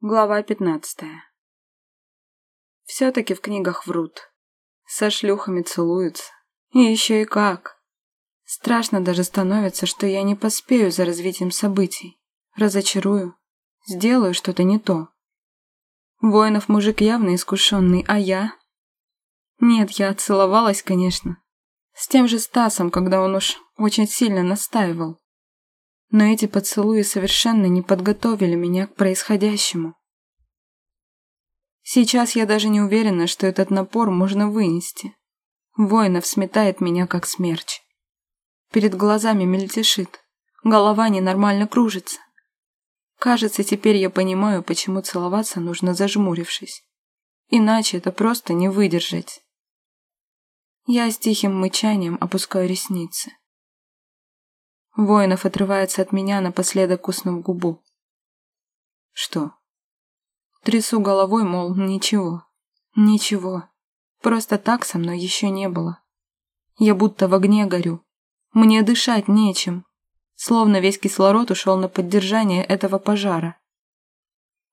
Глава пятнадцатая. Все-таки в книгах врут. Со шлюхами целуются. И еще и как. Страшно даже становится, что я не поспею за развитием событий. Разочарую. Сделаю что-то не то. Воинов мужик явно искушенный, а я... Нет, я целовалась, конечно. С тем же Стасом, когда он уж очень сильно настаивал но эти поцелуи совершенно не подготовили меня к происходящему. Сейчас я даже не уверена, что этот напор можно вынести. Воинов сметает меня, как смерч. Перед глазами мельтешит, голова ненормально кружится. Кажется, теперь я понимаю, почему целоваться нужно зажмурившись. Иначе это просто не выдержать. Я с тихим мычанием опускаю ресницы. Воинов отрывается от меня, напоследок куснув губу. Что? Трясу головой, мол, ничего. Ничего. Просто так со мной еще не было. Я будто в огне горю. Мне дышать нечем. Словно весь кислород ушел на поддержание этого пожара.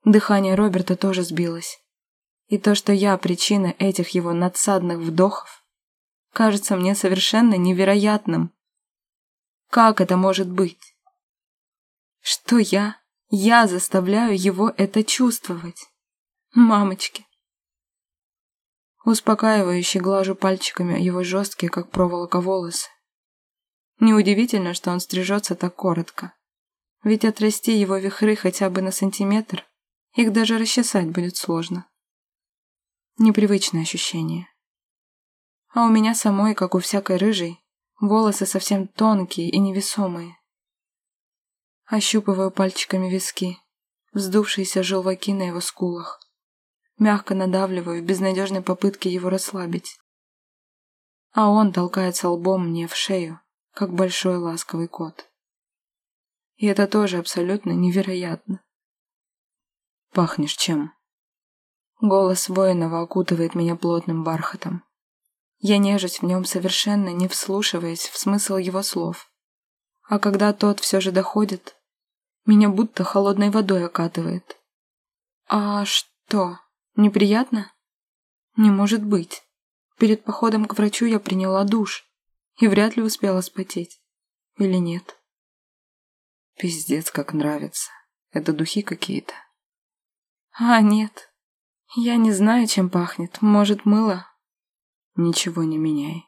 Дыхание Роберта тоже сбилось. И то, что я причина этих его надсадных вдохов, кажется мне совершенно невероятным. Как это может быть? Что я? Я заставляю его это чувствовать. Мамочки. Успокаивающе глажу пальчиками его жесткие, как проволока, волосы. Неудивительно, что он стрижется так коротко. Ведь отрасти его вихры хотя бы на сантиметр, их даже расчесать будет сложно. Непривычное ощущение. А у меня самой, как у всякой рыжей, Волосы совсем тонкие и невесомые. Ощупываю пальчиками виски, вздувшиеся желваки на его скулах. Мягко надавливаю в безнадежной попытке его расслабить. А он толкается лбом мне в шею, как большой ласковый кот. И это тоже абсолютно невероятно. «Пахнешь чем?» Голос воинова окутывает меня плотным бархатом. Я нежусь в нем совершенно, не вслушиваясь в смысл его слов. А когда тот все же доходит, меня будто холодной водой окатывает. А что, неприятно? Не может быть. Перед походом к врачу я приняла душ и вряд ли успела спотеть. Или нет? Пиздец, как нравится. Это духи какие-то. А, нет. Я не знаю, чем пахнет. Может, мыло? Ничего не меняй.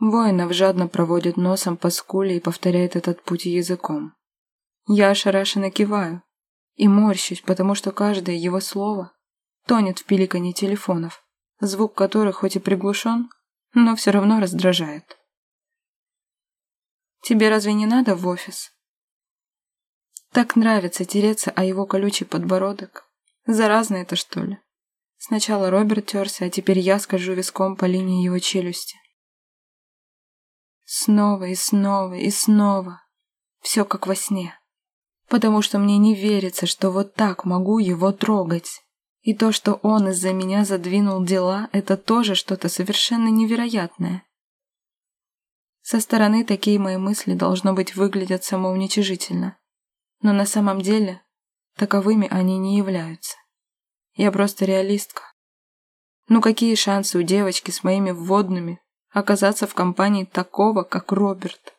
Воинов жадно проводит носом по скуле и повторяет этот путь языком. Я ошарашенно киваю и морщусь, потому что каждое его слово тонет в пиликанье телефонов, звук которых хоть и приглушен, но все равно раздражает. «Тебе разве не надо в офис?» Так нравится тереться о его колючий подбородок. Заразно это, что ли? Сначала Роберт терся, а теперь я скажу виском по линии его челюсти. Снова и снова и снова. Все как во сне. Потому что мне не верится, что вот так могу его трогать. И то, что он из-за меня задвинул дела, это тоже что-то совершенно невероятное. Со стороны такие мои мысли, должно быть, выглядят самоуничижительно. Но на самом деле таковыми они не являются. Я просто реалистка. Ну какие шансы у девочки с моими вводными оказаться в компании такого, как Роберт?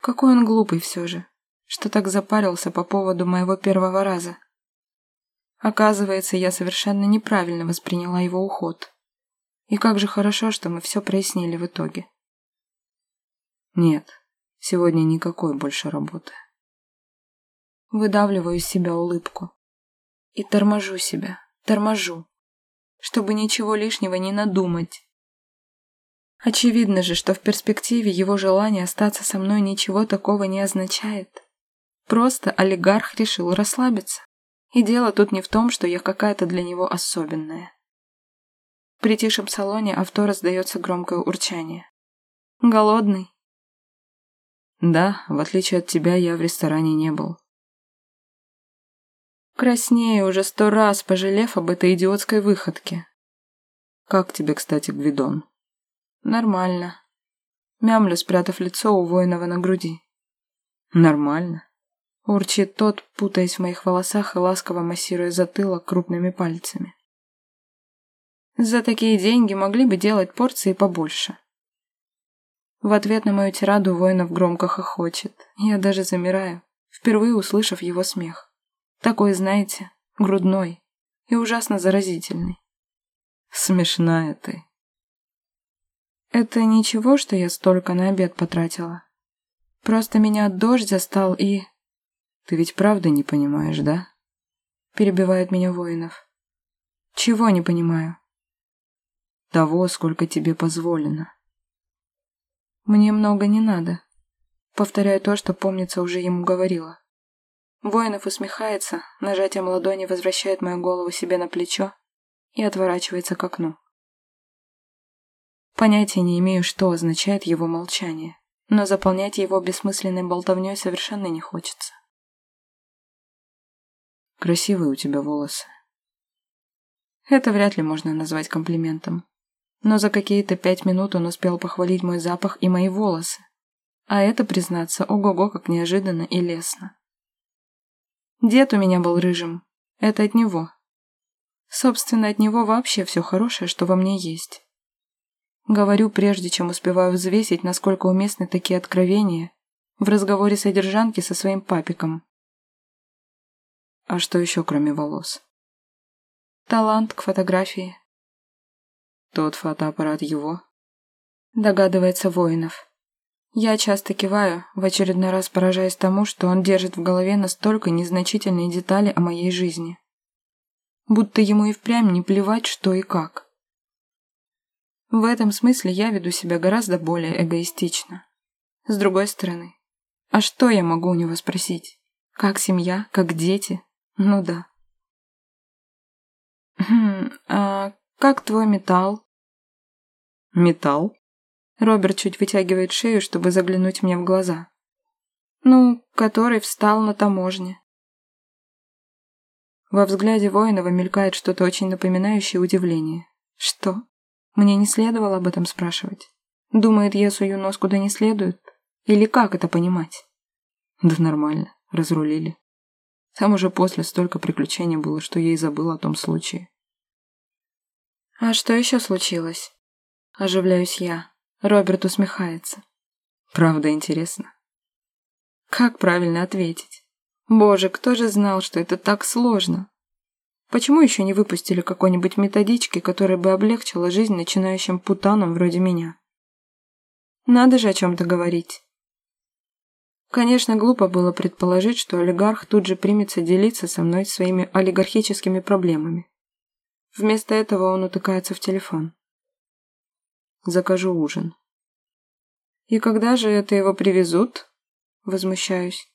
Какой он глупый все же, что так запарился по поводу моего первого раза. Оказывается, я совершенно неправильно восприняла его уход. И как же хорошо, что мы все прояснили в итоге. Нет, сегодня никакой больше работы. Выдавливаю из себя улыбку. И торможу себя, торможу, чтобы ничего лишнего не надумать. Очевидно же, что в перспективе его желание остаться со мной ничего такого не означает. Просто олигарх решил расслабиться. И дело тут не в том, что я какая-то для него особенная. В притихшем салоне авто раздается громкое урчание. «Голодный?» «Да, в отличие от тебя, я в ресторане не был. Краснею уже сто раз, пожалев об этой идиотской выходке. Как тебе, кстати, Гвидон? Нормально. Мямлю, спрятав лицо у воинова на груди. Нормально. Урчит тот, путаясь в моих волосах и ласково массируя затылок крупными пальцами. За такие деньги могли бы делать порции побольше. В ответ на мою тираду воинов громко хохочет. Я даже замираю, впервые услышав его смех. Такой, знаете, грудной и ужасно заразительный. Смешная ты. Это ничего, что я столько на обед потратила. Просто меня дождь застал и... Ты ведь правда не понимаешь, да? Перебивает меня воинов. Чего не понимаю? Того, сколько тебе позволено. Мне много не надо. Повторяю то, что, помнится, уже ему говорила. Воинов усмехается, нажатием ладони возвращает мою голову себе на плечо и отворачивается к окну. Понятия не имею, что означает его молчание, но заполнять его бессмысленной болтовней совершенно не хочется. Красивые у тебя волосы. Это вряд ли можно назвать комплиментом. Но за какие-то пять минут он успел похвалить мой запах и мои волосы. А это, признаться, ого-го, как неожиданно и лестно. Дед у меня был рыжим. Это от него. Собственно, от него вообще все хорошее, что во мне есть. Говорю, прежде чем успеваю взвесить, насколько уместны такие откровения в разговоре содержанки со своим папиком. А что еще, кроме волос? Талант к фотографии. Тот фотоаппарат его? Догадывается Воинов. Я часто киваю, в очередной раз поражаясь тому, что он держит в голове настолько незначительные детали о моей жизни. Будто ему и впрямь не плевать, что и как. В этом смысле я веду себя гораздо более эгоистично. С другой стороны, а что я могу у него спросить? Как семья, как дети, ну да. Хм, а как твой металл? Металл? Роберт чуть вытягивает шею, чтобы заглянуть мне в глаза. Ну, который встал на таможне. Во взгляде Воинова мелькает что-то очень напоминающее удивление. Что? Мне не следовало об этом спрашивать. Думает, я сую нос куда не следует? Или как это понимать? Да нормально, разрулили. Там уже после столько приключений было, что я и забыл о том случае. «А что еще случилось?» Оживляюсь я. Роберт усмехается. «Правда интересно?» Как правильно ответить? Боже, кто же знал, что это так сложно? Почему еще не выпустили какой-нибудь методички, которая бы облегчила жизнь начинающим путанам вроде меня? Надо же о чем-то говорить. Конечно, глупо было предположить, что олигарх тут же примется делиться со мной своими олигархическими проблемами. Вместо этого он утыкается в телефон. Закажу ужин. «И когда же это его привезут?» Возмущаюсь.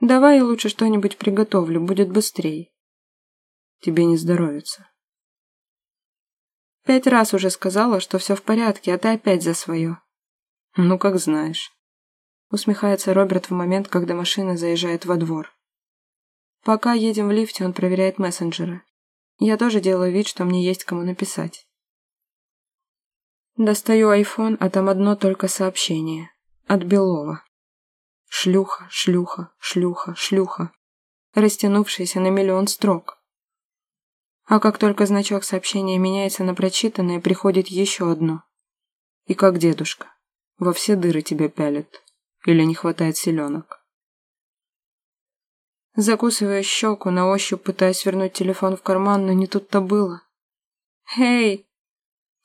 «Давай я лучше что-нибудь приготовлю, будет быстрее». «Тебе не здоровится». Пять раз уже сказала, что все в порядке, а ты опять за свое. Ну, как знаешь. Усмехается Роберт в момент, когда машина заезжает во двор. Пока едем в лифте, он проверяет мессенджеры. Я тоже делаю вид, что мне есть кому написать. Достаю айфон, а там одно только сообщение. От Белова. Шлюха, шлюха, шлюха, шлюха. Растянувшееся на миллион строк. А как только значок сообщения меняется на прочитанное, приходит еще одно. И как дедушка. Во все дыры тебя пялит. Или не хватает селенок. Закусывая щеку, на ощупь пытаясь вернуть телефон в карман, но не тут-то было. «Эй!»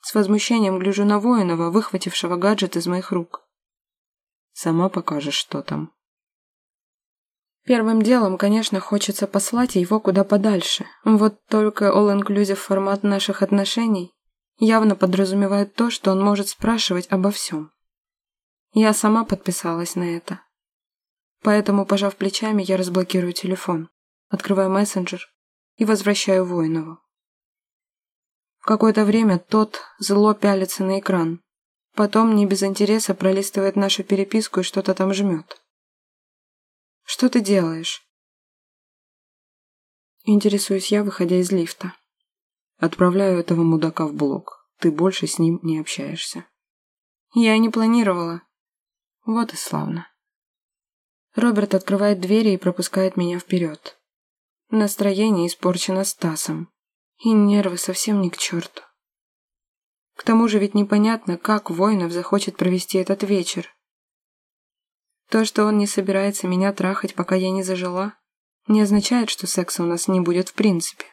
С возмущением гляжу на Воинова, выхватившего гаджет из моих рук. «Сама покажешь, что там». Первым делом, конечно, хочется послать его куда подальше. Вот только all-inclusive формат наших отношений явно подразумевает то, что он может спрашивать обо всем. Я сама подписалась на это. Поэтому, пожав плечами, я разблокирую телефон, открываю мессенджер и возвращаю Воинову. Какое-то время тот зло пялится на экран. Потом не без интереса пролистывает нашу переписку и что-то там жмет. «Что ты делаешь?» Интересуюсь я, выходя из лифта. Отправляю этого мудака в блог. Ты больше с ним не общаешься. Я не планировала. Вот и славно. Роберт открывает двери и пропускает меня вперед. Настроение испорчено Стасом. И нервы совсем не к черту. К тому же ведь непонятно, как Воинов захочет провести этот вечер. То, что он не собирается меня трахать, пока я не зажила, не означает, что секса у нас не будет в принципе.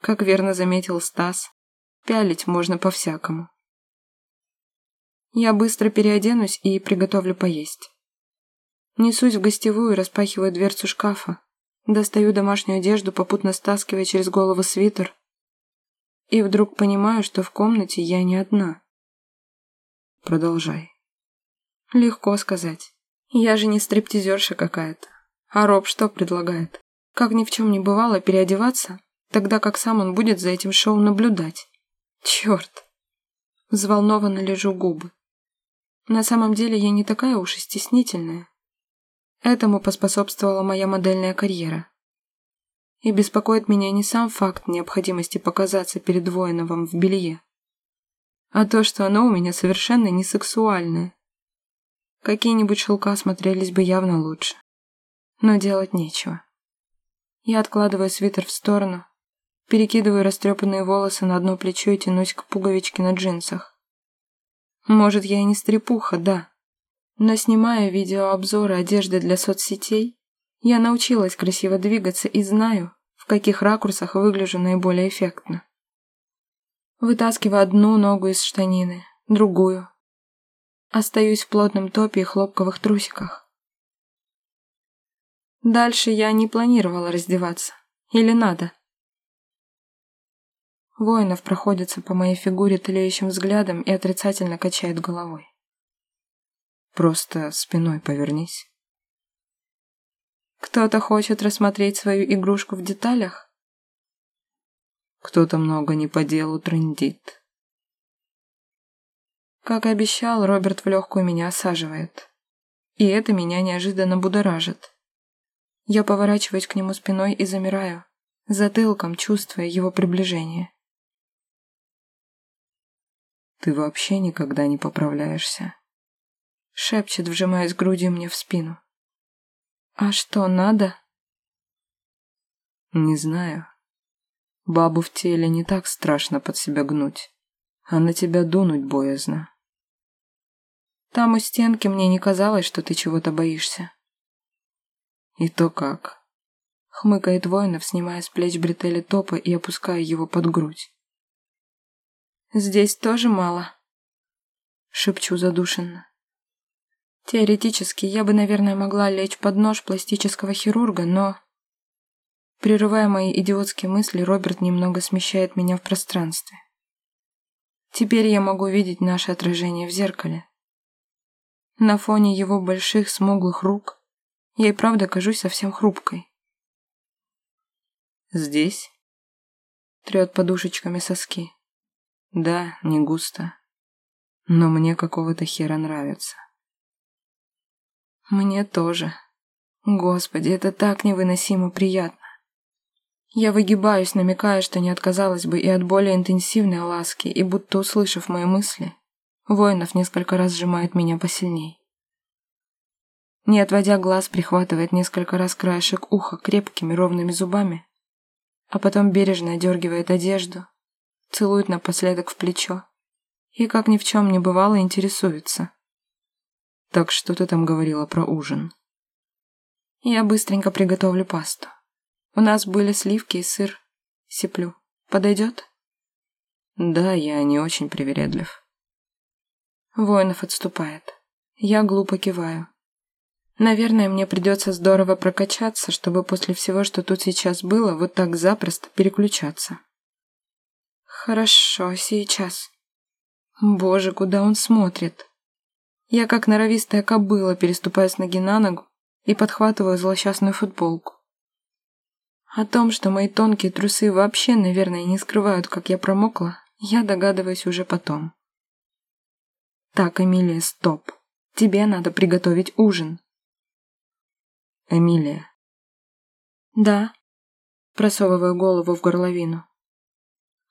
Как верно заметил Стас, пялить можно по-всякому. Я быстро переоденусь и приготовлю поесть. Несусь в гостевую, распахиваю дверцу шкафа, достаю домашнюю одежду, попутно стаскивая через голову свитер, и вдруг понимаю, что в комнате я не одна. Продолжай. Легко сказать. Я же не стриптизерша какая-то. А Роб что предлагает? Как ни в чем не бывало переодеваться, тогда как сам он будет за этим шоу наблюдать. Черт. Взволнованно лежу губы. На самом деле я не такая уж и стеснительная. Этому поспособствовала моя модельная карьера. И беспокоит меня не сам факт необходимости показаться перед Воиновым в белье, а то, что оно у меня совершенно не сексуальное. Какие-нибудь шелка смотрелись бы явно лучше. Но делать нечего. Я откладываю свитер в сторону, перекидываю растрепанные волосы на одно плечо и тянусь к пуговичке на джинсах. Может, я и не стрепуха, да, но снимая видеообзоры одежды для соцсетей, я научилась красиво двигаться и знаю, в каких ракурсах выгляжу наиболее эффектно. Вытаскиваю одну ногу из штанины, другую. Остаюсь в плотном топе и хлопковых трусиках. Дальше я не планировала раздеваться. Или надо? Воинов проходится по моей фигуре тлеющим взглядом и отрицательно качает головой. Просто спиной повернись. Кто-то хочет рассмотреть свою игрушку в деталях? Кто-то много не по делу трындит. Как и обещал, Роберт в легкую меня осаживает. И это меня неожиданно будоражит. Я поворачиваюсь к нему спиной и замираю, затылком чувствуя его приближение. Ты вообще никогда не поправляешься шепчет, вжимаясь грудью мне в спину. «А что, надо?» «Не знаю. Бабу в теле не так страшно под себя гнуть, а на тебя дунуть боязно. Там у стенки мне не казалось, что ты чего-то боишься». «И то как?» Хмыкает воинов, снимая с плеч бретели топа и опуская его под грудь. «Здесь тоже мало?» Шепчу задушенно. Теоретически, я бы, наверное, могла лечь под нож пластического хирурга, но... Прерывая мои идиотские мысли, Роберт немного смещает меня в пространстве. Теперь я могу видеть наше отражение в зеркале. На фоне его больших смуглых рук я и правда кажусь совсем хрупкой. «Здесь?» Трет подушечками соски. «Да, не густо. Но мне какого-то хера нравится». Мне тоже. Господи, это так невыносимо приятно. Я выгибаюсь, намекая, что не отказалась бы и от более интенсивной ласки, и будто услышав мои мысли, Воинов несколько раз сжимает меня посильней. Не отводя глаз, прихватывает несколько раз краешек уха крепкими ровными зубами, а потом бережно одергивает одежду, целует напоследок в плечо и, как ни в чем не бывало, интересуется. Так что ты там говорила про ужин? Я быстренько приготовлю пасту. У нас были сливки и сыр. Сиплю. Подойдет? Да, я не очень привередлив. Воинов отступает. Я глупо киваю. Наверное, мне придется здорово прокачаться, чтобы после всего, что тут сейчас было, вот так запросто переключаться. Хорошо, сейчас. Боже, куда он смотрит? Я как норовистая кобыла переступаю с ноги на ногу и подхватываю злосчастную футболку. О том, что мои тонкие трусы вообще, наверное, не скрывают, как я промокла, я догадываюсь уже потом. Так, Эмилия, стоп. Тебе надо приготовить ужин. Эмилия. Да. Просовываю голову в горловину.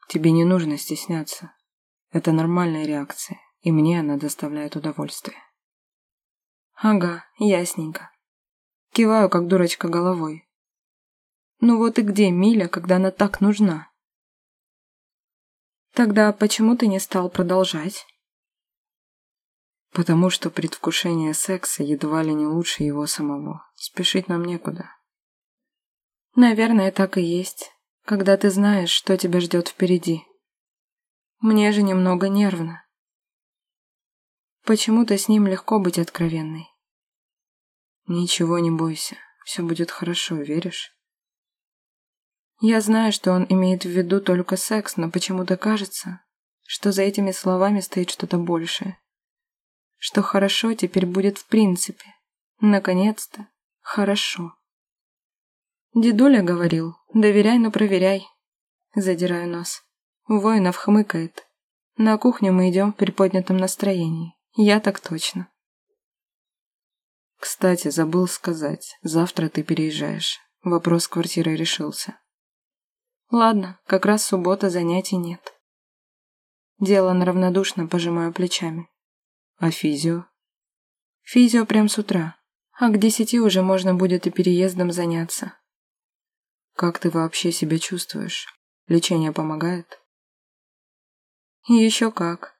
Тебе не нужно стесняться. Это нормальная реакция и мне она доставляет удовольствие. Ага, ясненько. Киваю, как дурочка, головой. Ну вот и где Миля, когда она так нужна? Тогда почему ты не стал продолжать? Потому что предвкушение секса едва ли не лучше его самого. Спешить нам некуда. Наверное, так и есть, когда ты знаешь, что тебя ждет впереди. Мне же немного нервно. Почему-то с ним легко быть откровенной. Ничего не бойся, все будет хорошо, веришь? Я знаю, что он имеет в виду только секс, но почему-то кажется, что за этими словами стоит что-то большее. Что хорошо теперь будет в принципе. Наконец-то. Хорошо. Дедуля говорил, доверяй, но проверяй. Задираю нос. Воинов хмыкает. На кухню мы идем в приподнятом настроении. Я так точно. Кстати, забыл сказать, завтра ты переезжаешь. Вопрос с квартирой решился. Ладно, как раз суббота, занятий нет. Делан равнодушно пожимаю плечами. А физио? Физио прям с утра. А к десяти уже можно будет и переездом заняться. Как ты вообще себя чувствуешь? Лечение помогает? Еще как.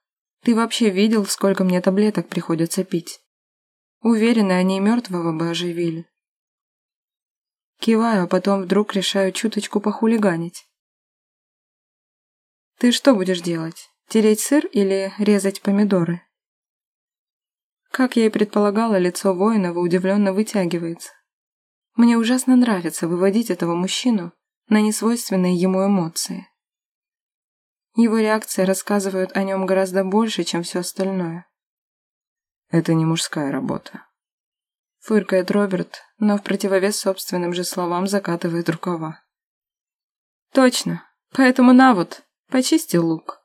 Ты вообще видел, сколько мне таблеток приходится пить? Уверена, они мертвого бы оживили. Киваю, а потом вдруг решаю чуточку похулиганить. Ты что будешь делать? Тереть сыр или резать помидоры? Как я и предполагала, лицо воинова удивленно вытягивается. Мне ужасно нравится выводить этого мужчину на несвойственные ему эмоции. Его реакции рассказывают о нем гораздо больше, чем все остальное. Это не мужская работа. Фыркает Роберт, но в противовес собственным же словам закатывает рукава. Точно, поэтому на вот, почисти лук.